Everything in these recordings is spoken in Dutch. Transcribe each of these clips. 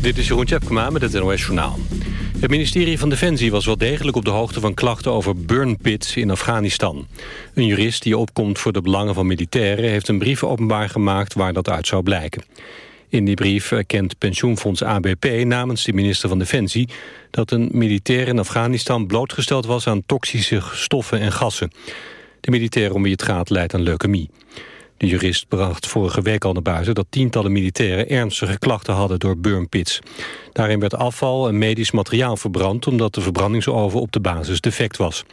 Dit is Jeroen Tjepkema met het NOS Journaal. Het ministerie van Defensie was wel degelijk op de hoogte van klachten over burnpits in Afghanistan. Een jurist die opkomt voor de belangen van militairen heeft een brief openbaar gemaakt waar dat uit zou blijken. In die brief erkent pensioenfonds ABP namens de minister van Defensie dat een militair in Afghanistan blootgesteld was aan toxische stoffen en gassen. De militair om wie het gaat leidt aan leukemie. De jurist bracht vorige week al naar buiten dat tientallen militairen ernstige klachten hadden door burnpits. Daarin werd afval en medisch materiaal verbrand omdat de verbrandingsoven op de basis defect was.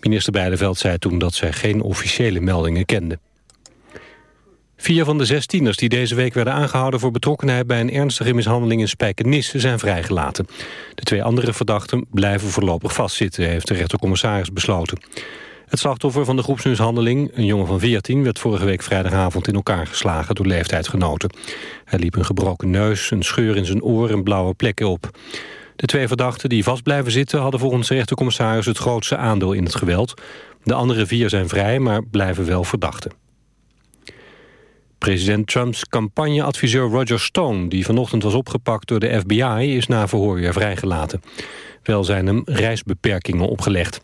Minister Beideveld zei toen dat zij geen officiële meldingen kende. Vier van de zes tieners die deze week werden aangehouden voor betrokkenheid bij een ernstige mishandeling in Spijkenisse zijn vrijgelaten. De twee andere verdachten blijven voorlopig vastzitten, heeft de rechtercommissaris besloten. Het slachtoffer van de groepsmishandeling, een jongen van 14... werd vorige week vrijdagavond in elkaar geslagen door leeftijdsgenoten. Hij liep een gebroken neus, een scheur in zijn oor en blauwe plekken op. De twee verdachten die vast blijven zitten... hadden volgens de rechtercommissaris het grootste aandeel in het geweld. De andere vier zijn vrij, maar blijven wel verdachten. President Trumps campagneadviseur Roger Stone... die vanochtend was opgepakt door de FBI... is na verhoor weer vrijgelaten. Wel zijn hem reisbeperkingen opgelegd.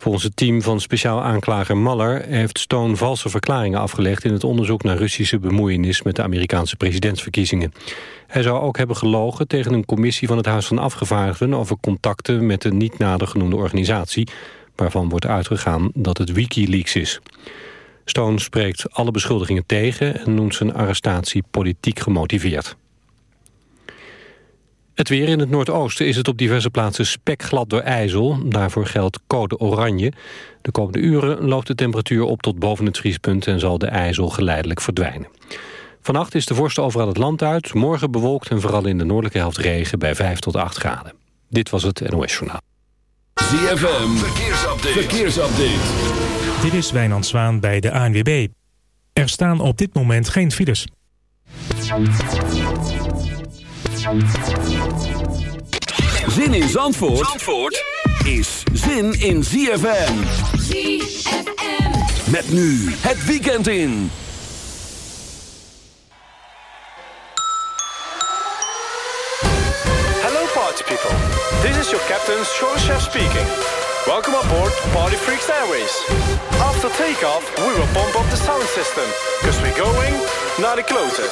Volgens het team van speciaal aanklager Maller heeft Stone valse verklaringen afgelegd in het onderzoek naar Russische bemoeienis met de Amerikaanse presidentsverkiezingen. Hij zou ook hebben gelogen tegen een commissie van het Huis van Afgevaardigden over contacten met de niet nader genoemde organisatie, waarvan wordt uitgegaan dat het Wikileaks is. Stone spreekt alle beschuldigingen tegen en noemt zijn arrestatie politiek gemotiveerd. Het weer in het noordoosten is het op diverse plaatsen spekglad door ijzel. Daarvoor geldt code oranje. De komende uren loopt de temperatuur op tot boven het vriespunt... en zal de ijzel geleidelijk verdwijnen. Vannacht is de vorst overal het land uit. Morgen bewolkt en vooral in de noordelijke helft regen bij 5 tot 8 graden. Dit was het NOS Journaal. ZFM, verkeersupdate. verkeersupdate. Dit is Wijnand Zwaan bij de ANWB. Er staan op dit moment geen files. Zin in Zandvoort, Zandvoort is zin in ZFM. ZFM. Met nu het weekend in. Hello party people. This is your captain, Chef speaking. Welcome aboard Party Freaks Airways. After takeoff, we will pump up the sound system. Cause we're going naar de kloten.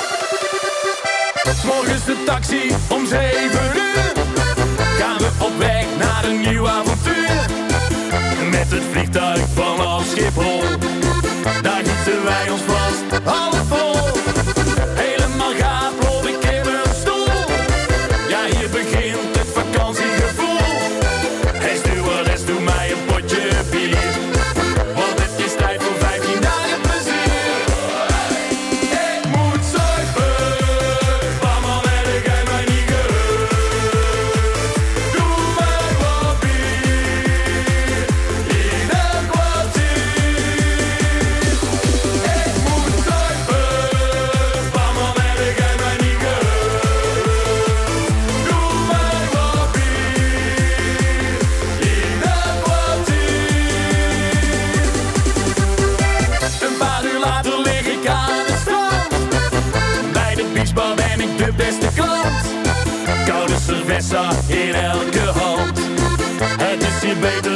Morgens de taxi om 7 uur. Op weg naar een nieuw avontuur. Met het vliegtuig vanaf Schiphol. Daar gieten wij ons vast half de beste klant. Koude cerveza in elke hand. Het is hier beter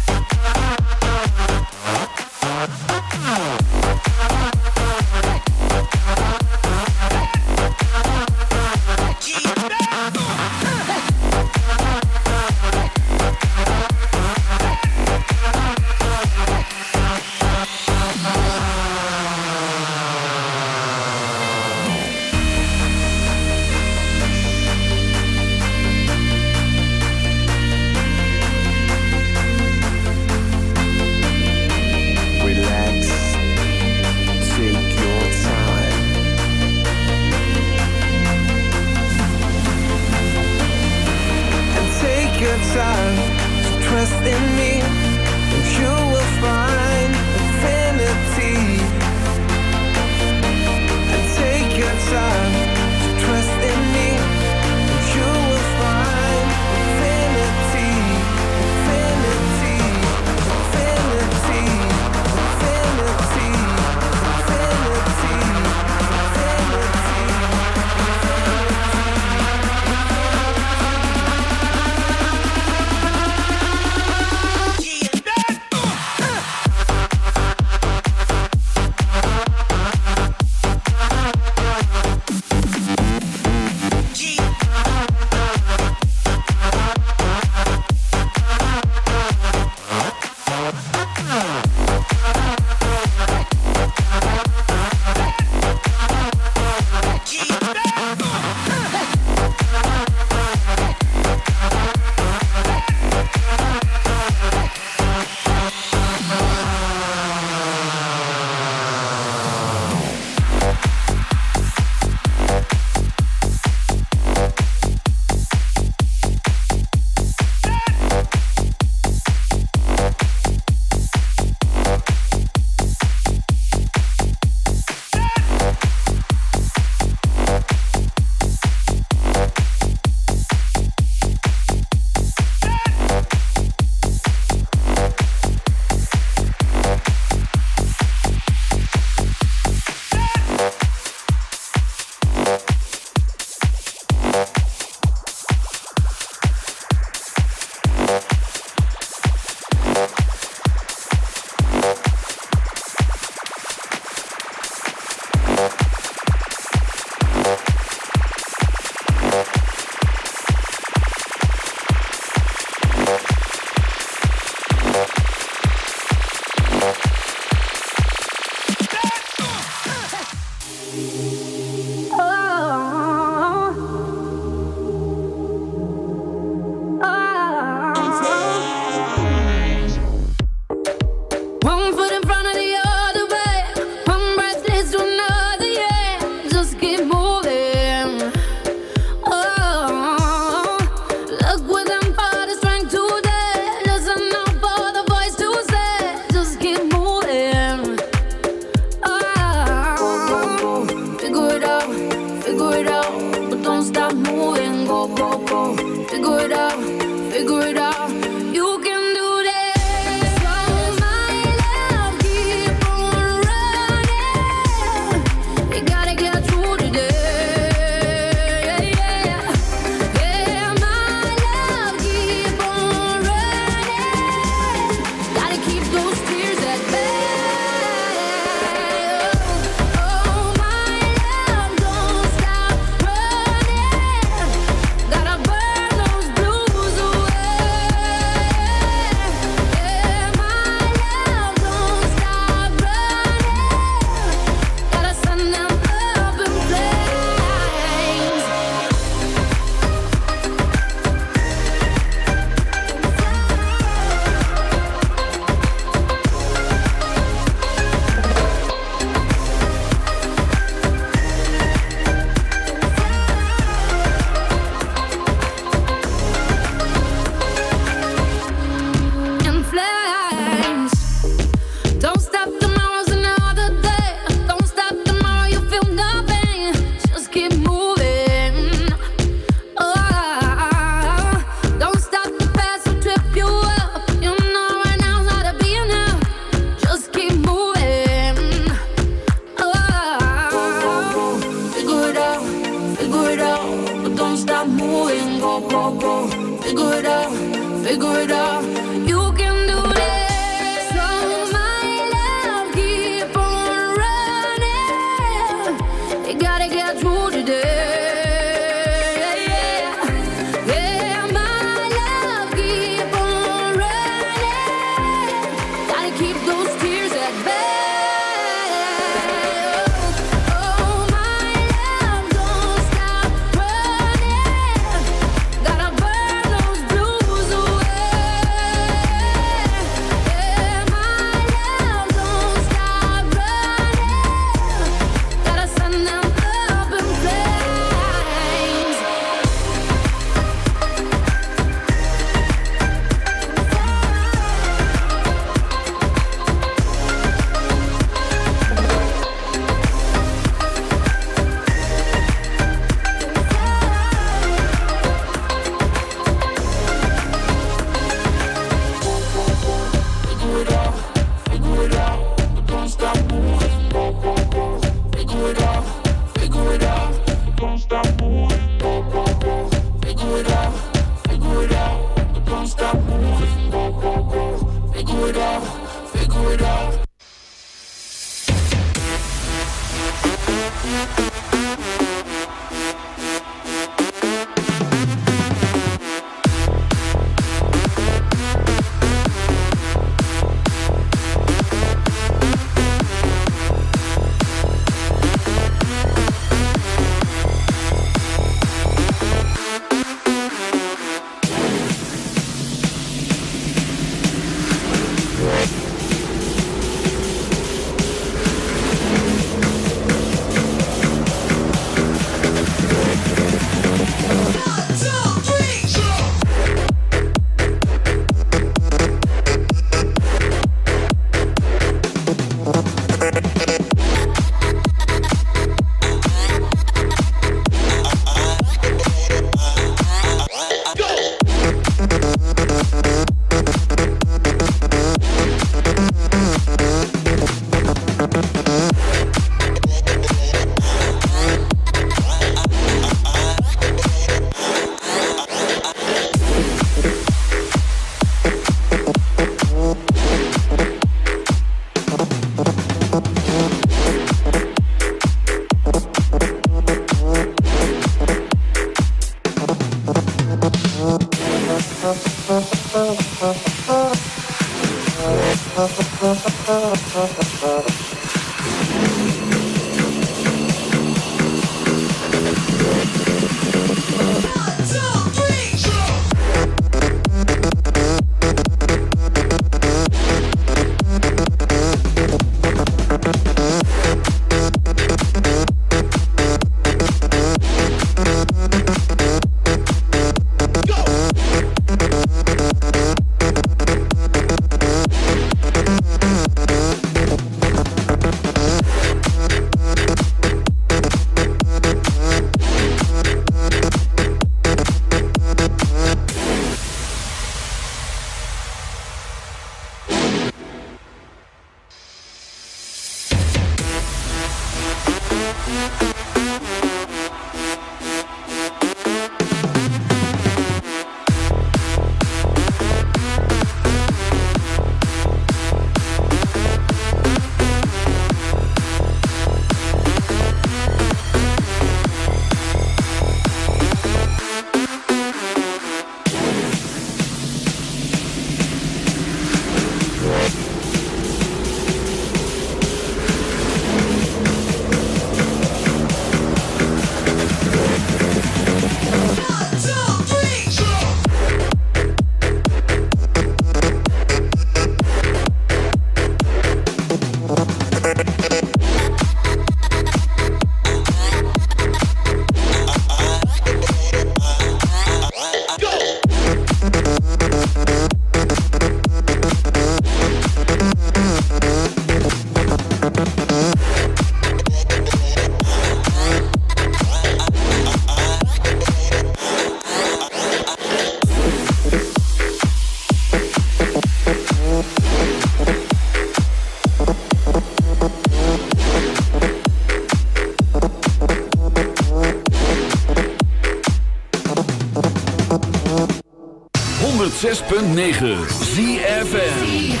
106.9 ZFN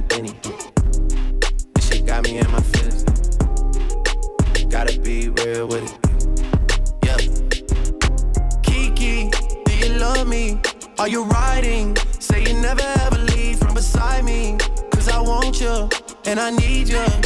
This shit got me in my feelings. Gotta be real with it. Kiki, do you love me? Are you riding? Say you never ever leave from beside me. Cause I want you and I need you.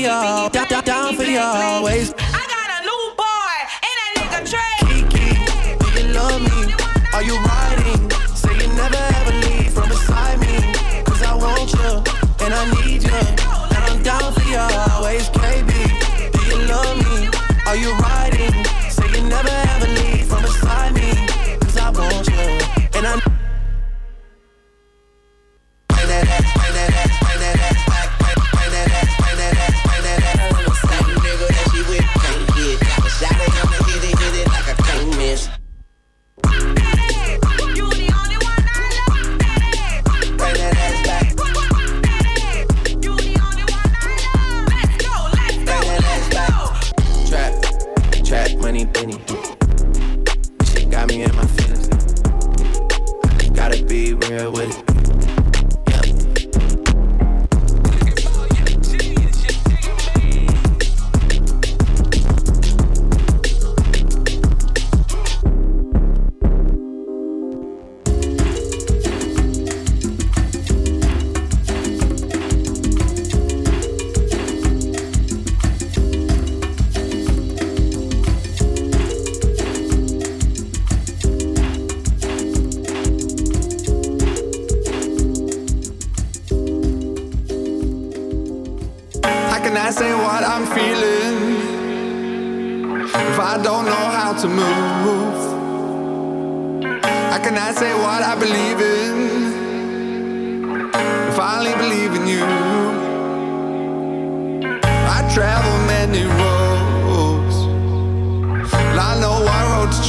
you, down, down, down for you always.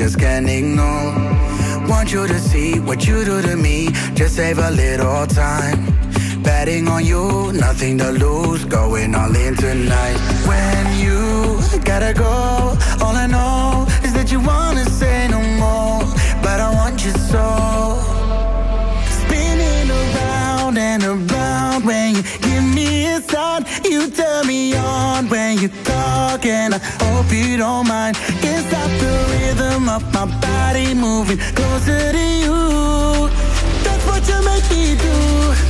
Just can't ignore. Want you to see what you do to me, just save a little time. Betting on you, nothing to lose, going all in tonight. When you gotta go, all I know is that you wanna say no more, but I want you so. Spinning around and around when you give me a sign, you turn me on when you talk, and I hope you don't mind. Can't stop the rhythm of my body moving closer to you. That's what you make me do.